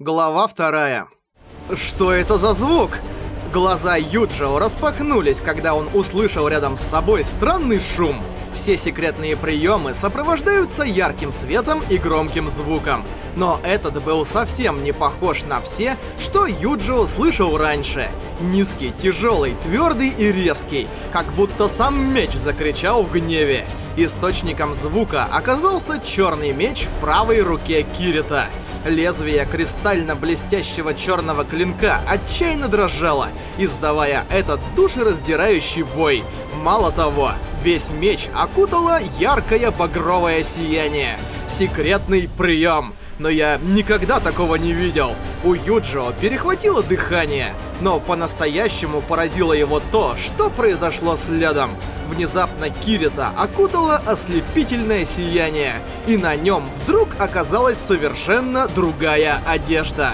Глава вторая. Что это за звук? Глаза Юджио распахнулись, когда он услышал рядом с собой странный шум. Все секретные приемы сопровождаются ярким светом и громким звуком. Но этот был совсем не похож на все, что Юджио слышал раньше. Низкий, тяжелый, твердый и резкий, как будто сам меч закричал в гневе. Источником звука оказался черный меч в правой руке Кирита. Лезвие кристально-блестящего черного клинка отчаянно дрожало, издавая этот душераздирающий вой. Мало того, весь меч окутало яркое багровое сияние. Секретный прием. Но я никогда такого не видел. У Юджио перехватило дыхание, но по-настоящему поразило его то, что произошло следом. Внезапно Кирита окутало ослепительное сияние, и на нем вдруг оказалась совершенно другая одежда.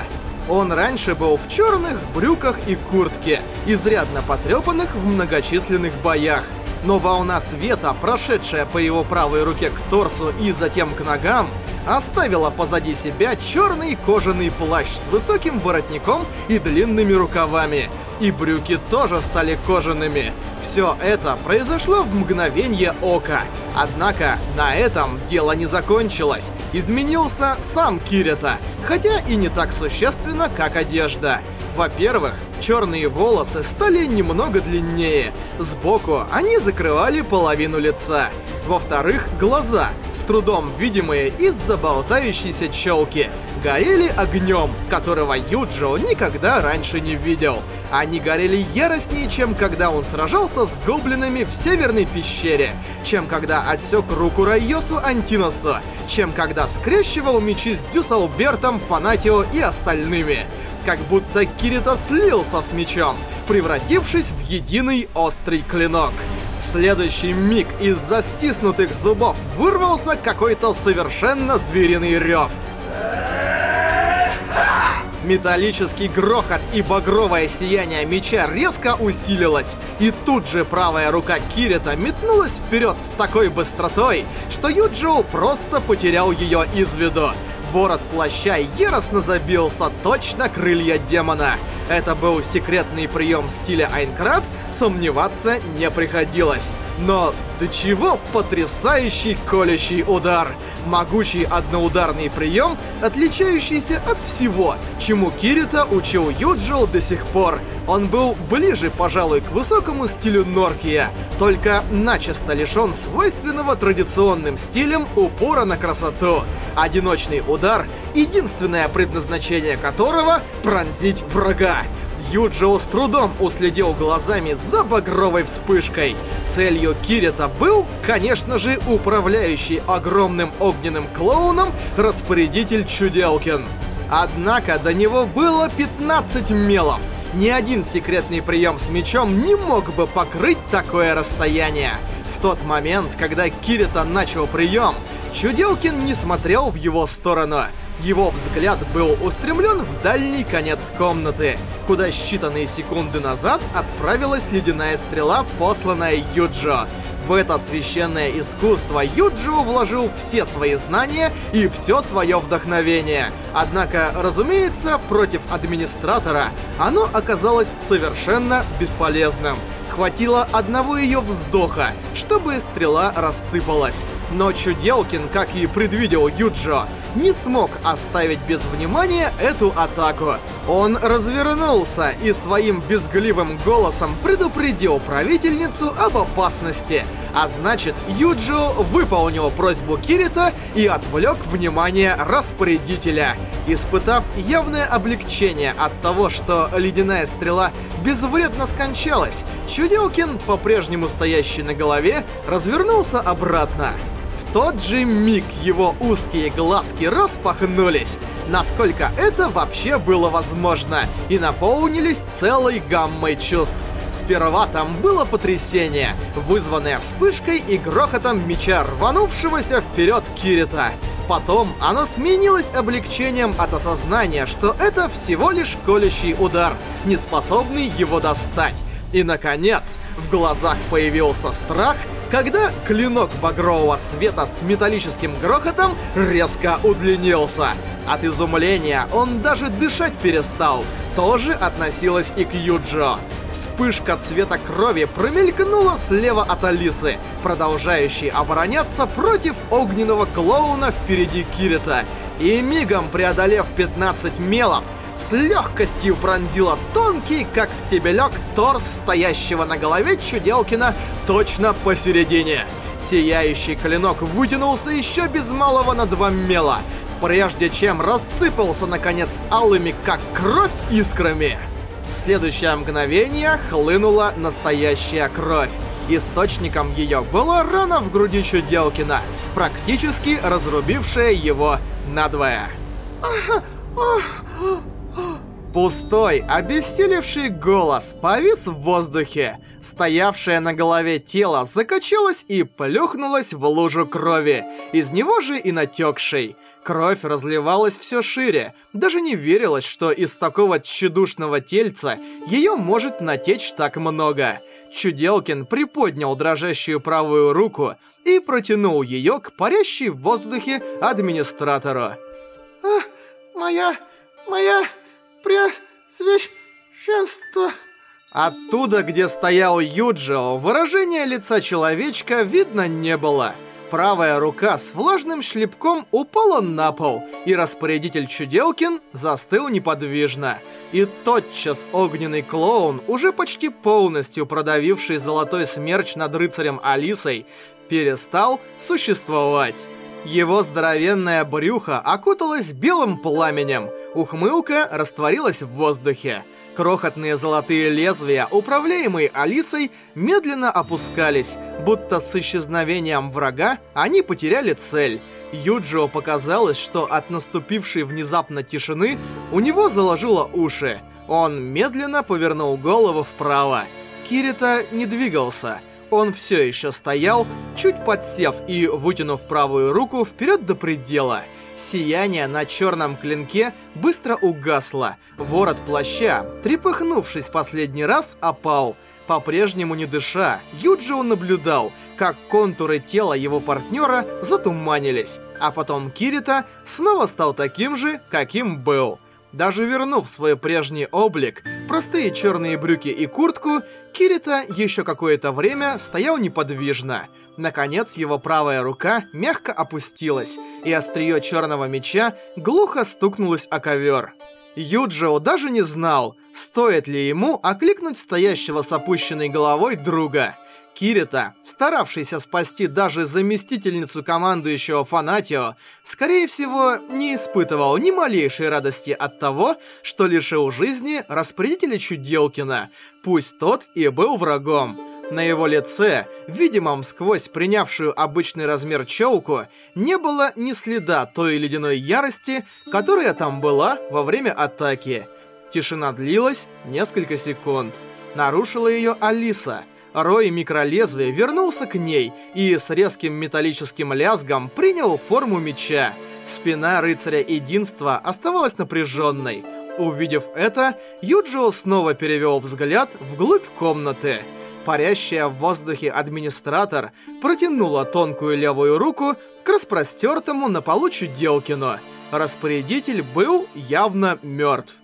Он раньше был в черных брюках и куртке, изрядно потрепанных в многочисленных боях. Но волна света, прошедшая по его правой руке к торсу и затем к ногам, оставила позади себя черный кожаный плащ с высоким воротником и длинными рукавами. И брюки тоже стали кожаными. Все это произошло в мгновение ока. Однако на этом дело не закончилось. Изменился сам Кирита, хотя и не так существенно, как одежда. Во-первых, черные волосы стали немного длиннее. Сбоку они закрывали половину лица. Во-вторых, глаза, с трудом видимые из-за болтающейся челки, горели огнем, которого Юджио никогда раньше не видел. Они горели яростнее, чем когда он сражался с гоблинами в Северной пещере, чем когда отсек руку Райосу Антиносу, чем когда скрещивал мечи с Дюсалбертом, Фанатио и остальными. Как будто Кирита слился с мечом, превратившись в единый острый клинок. В следующий миг из-за стиснутых зубов вырвался какой-то совершенно звериный рев. Металлический грохот и багровое сияние меча резко усилилось, и тут же правая рука Кирита метнулась вперед с такой быстротой, что Юджио просто потерял ее из виду. Ворот плаща яростно забился точно крылья демона. Это был секретный прием стиля Айнкрат, сомневаться не приходилось. Но до чего потрясающий колющий удар! Могучий одноударный прием, отличающийся от всего, чему Кирита учил Юджио до сих пор. Он был ближе, пожалуй, к высокому стилю Норкия, только начисто лишен свойственного традиционным стилем упора на красоту. Одиночный удар, единственное предназначение которого — пронзить врага. Юджио с трудом уследил глазами за багровой вспышкой. Целью Кирита был, конечно же, управляющий огромным огненным клоуном распорядитель Чуделкин. Однако до него было 15 мелов. Ни один секретный прием с мечом не мог бы покрыть такое расстояние. В тот момент, когда Кирита начал прием, Чуделкин не смотрел в его сторону. Его взгляд был устремлен в дальний конец комнаты, куда считанные секунды назад отправилась ледяная стрела, посланная Юджо. В это священное искусство Юджио вложил все свои знания и все свое вдохновение. Однако, разумеется, против администратора оно оказалось совершенно бесполезным. Хватило одного ее вздоха, чтобы стрела рассыпалась. Но Чуделкин, как и предвидел Юджо, не смог оставить без внимания эту атаку. Он развернулся и своим безгливым голосом предупредил правительницу об опасности. А значит, Юджио выполнил просьбу Кирита и отвлек внимание распорядителя. Испытав явное облегчение от того, что ледяная стрела безвредно скончалась, Чуделкин, по-прежнему стоящий на голове, развернулся обратно тот же миг его узкие глазки распахнулись, насколько это вообще было возможно, и наполнились целой гаммой чувств. Сперва там было потрясение, вызванное вспышкой и грохотом меча рванувшегося вперед Кирита. Потом оно сменилось облегчением от осознания, что это всего лишь колющий удар, не способный его достать. И, наконец, в глазах появился страх когда клинок багрового света с металлическим грохотом резко удлинился. От изумления он даже дышать перестал. Тоже относилось и к Юджо. Вспышка цвета крови промелькнула слева от Алисы, продолжающей обороняться против огненного клоуна впереди Кирита. И мигом преодолев 15 мелов, с легкостью пронзила тонкий, как стебелек, торс стоящего на голове Чуделкина точно посередине. Сияющий клинок вытянулся еще без малого на два мела, прежде чем рассыпался, наконец, алыми, как кровь, искрами. В следующее мгновение хлынула настоящая кровь. Источником ее была рана в груди Чуделкина, практически разрубившая его надвое. Пустой, обессилевший голос повис в воздухе. Стоявшее на голове тело закачалось и плюхнулось в лужу крови, из него же и натекшей. Кровь разливалась все шире, даже не верилось, что из такого тщедушного тельца ее может натечь так много. Чуделкин приподнял дрожащую правую руку и протянул ее к парящей в воздухе администратору. «Ах, моя, моя...» Преосвященство. Оттуда, где стоял Юджио, выражения лица человечка видно не было. Правая рука с влажным шлепком упала на пол, и распорядитель Чуделкин застыл неподвижно. И тотчас огненный клоун, уже почти полностью продавивший золотой смерч над рыцарем Алисой, перестал существовать. Его здоровенное брюхо окуталось белым пламенем, ухмылка растворилась в воздухе. Крохотные золотые лезвия, управляемые Алисой, медленно опускались, будто с исчезновением врага они потеряли цель. Юджио показалось, что от наступившей внезапно тишины у него заложило уши. Он медленно повернул голову вправо. Кирита не двигался. Он все еще стоял, чуть подсев и вытянув правую руку вперед до предела. Сияние на черном клинке быстро угасло. Ворот плаща, трепыхнувшись последний раз, опал. По-прежнему не дыша, Юджио наблюдал, как контуры тела его партнера затуманились, а потом Кирита снова стал таким же, каким был. Даже вернув свой прежний облик, простые черные брюки и куртку, Кирита еще какое-то время стоял неподвижно. Наконец, его правая рука мягко опустилась, и острие черного меча глухо стукнулось о ковер. Юджио даже не знал, стоит ли ему окликнуть стоящего с опущенной головой друга — Кирита, старавшийся спасти даже заместительницу командующего Фанатио, скорее всего, не испытывал ни малейшей радости от того, что лишил жизни распорядителя Чуделкина, пусть тот и был врагом. На его лице, видимом сквозь принявшую обычный размер челку, не было ни следа той ледяной ярости, которая там была во время атаки. Тишина длилась несколько секунд. Нарушила ее Алиса — Рой микролезвия вернулся к ней и с резким металлическим лязгом принял форму меча. Спина рыцаря единства оставалась напряженной. Увидев это, Юджио снова перевел взгляд вглубь комнаты. Парящая в воздухе администратор протянула тонкую левую руку к распростертому на полу Чуделкину. Распорядитель был явно мертв.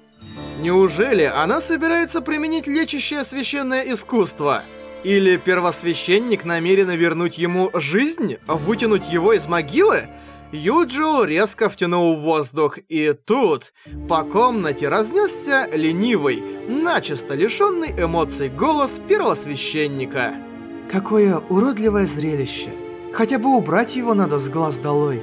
Неужели она собирается применить лечащее священное искусство? Или первосвященник намерен вернуть ему жизнь, вытянуть его из могилы? Юджио резко втянул воздух, и тут по комнате разнесся ленивый, начисто лишенный эмоций голос первосвященника. Какое уродливое зрелище. Хотя бы убрать его надо с глаз долой.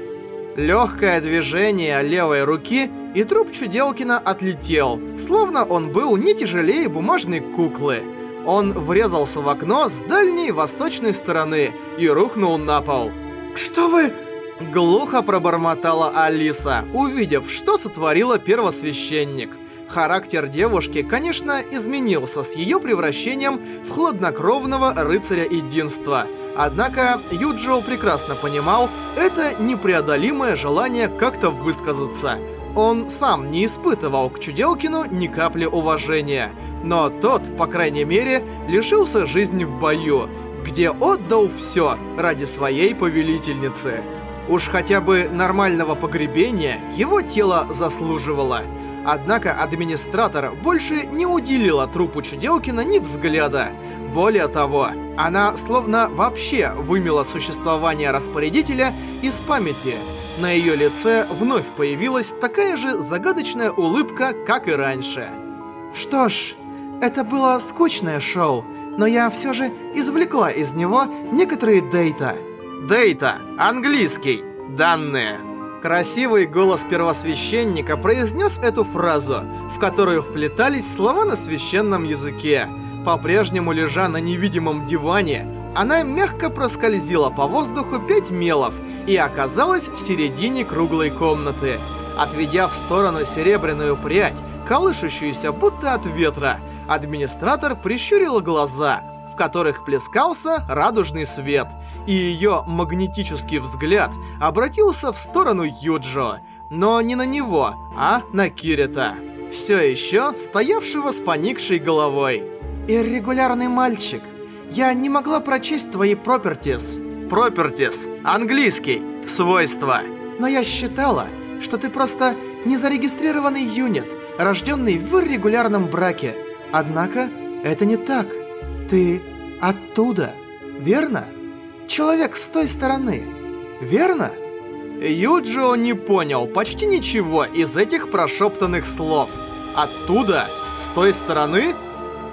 Легкое движение левой руки, и труп Чуделкина отлетел, словно он был не тяжелее бумажной куклы. Он врезался в окно с дальней восточной стороны и рухнул на пол. «Что вы...» Глухо пробормотала Алиса, увидев, что сотворила первосвященник. Характер девушки, конечно, изменился с ее превращением в хладнокровного рыцаря единства. Однако Юджио прекрасно понимал, это непреодолимое желание как-то высказаться. Он сам не испытывал к Чуделкину ни капли уважения. Но тот, по крайней мере, лишился жизни в бою. где отдал все ради своей повелительницы. Уж хотя бы нормального погребения его тело заслуживало. Однако администратор больше не уделила трупу Чуделкина ни взгляда. Более того, она словно вообще вымела существование распорядителя из памяти. На ее лице вновь появилась такая же загадочная улыбка, как и раньше. Что ж, это было скучное шоу, но я все же извлекла из него некоторые дейта. Дейта. Английский. Данные. Красивый голос первосвященника произнес эту фразу, в которую вплетались слова на священном языке. По-прежнему лежа на невидимом диване, она мягко проскользила по воздуху пять мелов и оказалась в середине круглой комнаты. Отведя в сторону серебряную прядь, колышущуюся будто от ветра, администратор прищурила глаза, в которых плескался радужный свет, и ее магнетический взгляд обратился в сторону Юджо, но не на него, а на Кирита, все еще стоявшего с поникшей головой. «Иррегулярный мальчик, я не могла прочесть твои пропертис». Пропертис, английский, свойства. Но я считала, что ты просто незарегистрированный юнит, рожденный в регулярном браке. Однако, это не так. Ты оттуда, верно? Человек с той стороны, верно? Юджио не понял почти ничего из этих прошептанных слов. Оттуда? С той стороны?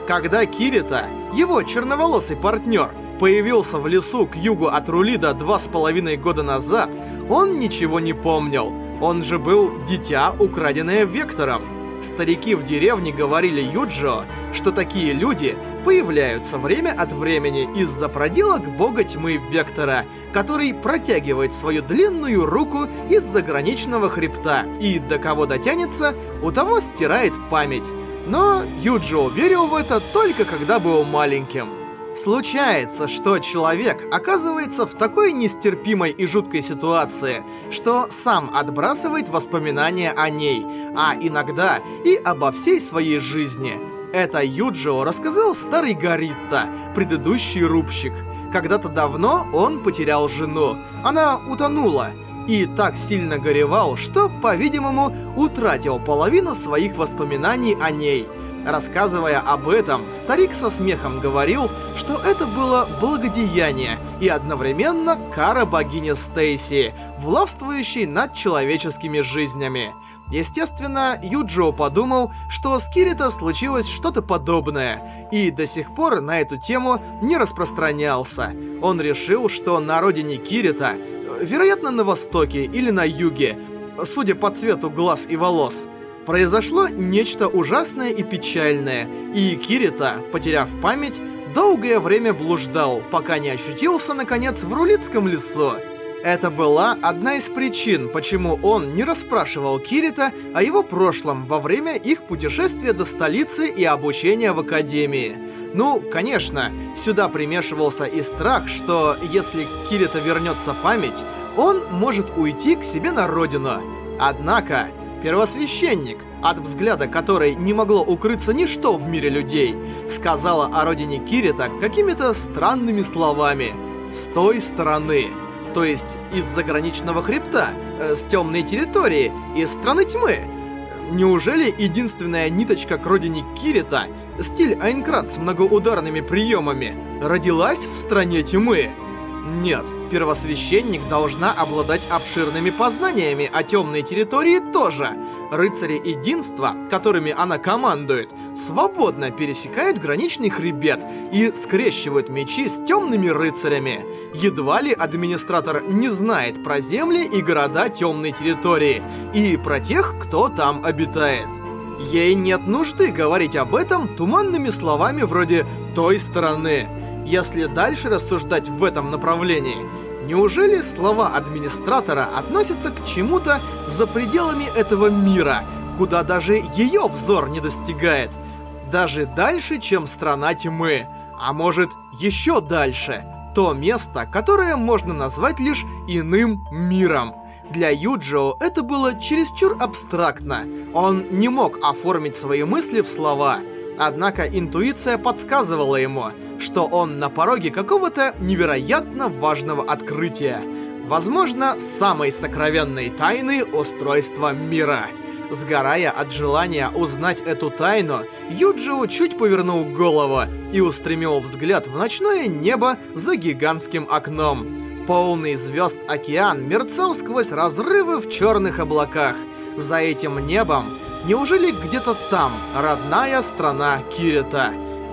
Когда Кирита, его черноволосый партнер, появился в лесу к югу от Рулида два с половиной года назад, он ничего не помнил. Он же был дитя, украденное Вектором. Старики в деревне говорили Юджио, что такие люди появляются время от времени из-за проделок бога тьмы Вектора, который протягивает свою длинную руку из заграничного хребта, и до кого дотянется, у того стирает память. Но Юджио верил в это только когда был маленьким. Случается, что человек оказывается в такой нестерпимой и жуткой ситуации, что сам отбрасывает воспоминания о ней, а иногда и обо всей своей жизни. Это Юджио рассказал старый Гаритта, предыдущий рубщик. Когда-то давно он потерял жену. Она утонула. И так сильно горевал, что, по-видимому, утратил половину своих воспоминаний о ней – Рассказывая об этом, старик со смехом говорил, что это было благодеяние и одновременно кара богини Стейси, властвующей над человеческими жизнями. Естественно, Юджио подумал, что с Кирита случилось что-то подобное, и до сих пор на эту тему не распространялся. Он решил, что на родине Кирита, вероятно на востоке или на юге, судя по цвету глаз и волос, произошло нечто ужасное и печальное, и Кирита, потеряв память, долгое время блуждал, пока не ощутился, наконец, в Рулицком лесу. Это была одна из причин, почему он не расспрашивал Кирита о его прошлом во время их путешествия до столицы и обучения в академии. Ну, конечно, сюда примешивался и страх, что если Кирита вернется память, он может уйти к себе на родину. Однако, Первосвященник, от взгляда которой не могло укрыться ничто в мире людей, сказала о родине Кирита какими-то странными словами «с той стороны», то есть из заграничного хребта, э, с темной территории, из страны тьмы. Неужели единственная ниточка к родине Кирита, стиль Айнкрат с многоударными приемами, родилась в стране тьмы? Нет, первосвященник должна обладать обширными познаниями о темной территории тоже. Рыцари единства, которыми она командует, свободно пересекают граничный хребет и скрещивают мечи с темными рыцарями. Едва ли администратор не знает про земли и города темной территории, и про тех, кто там обитает. Ей нет нужды говорить об этом туманными словами вроде «той стороны», если дальше рассуждать в этом направлении, неужели слова администратора относятся к чему-то за пределами этого мира, куда даже ее взор не достигает? Даже дальше, чем страна тьмы. А может, еще дальше. То место, которое можно назвать лишь иным миром. Для Юджио это было чересчур абстрактно. Он не мог оформить свои мысли в слова. Однако интуиция подсказывала ему, что он на пороге какого-то невероятно важного открытия. Возможно, самой сокровенной тайны устройства мира. Сгорая от желания узнать эту тайну, Юджио чуть повернул голову и устремил взгляд в ночное небо за гигантским окном. Полный звезд океан мерцал сквозь разрывы в черных облаках. За этим небом Неужели где-то там родная страна Кирита?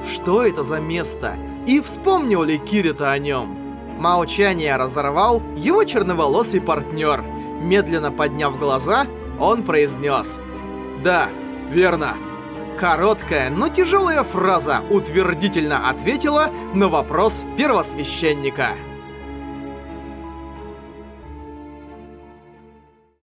Что это за место? И вспомнил ли Кирита о нем? Молчание разорвал его черноволосый партнер. Медленно подняв глаза, он произнес «Да, верно». Короткая, но тяжелая фраза утвердительно ответила на вопрос первосвященника.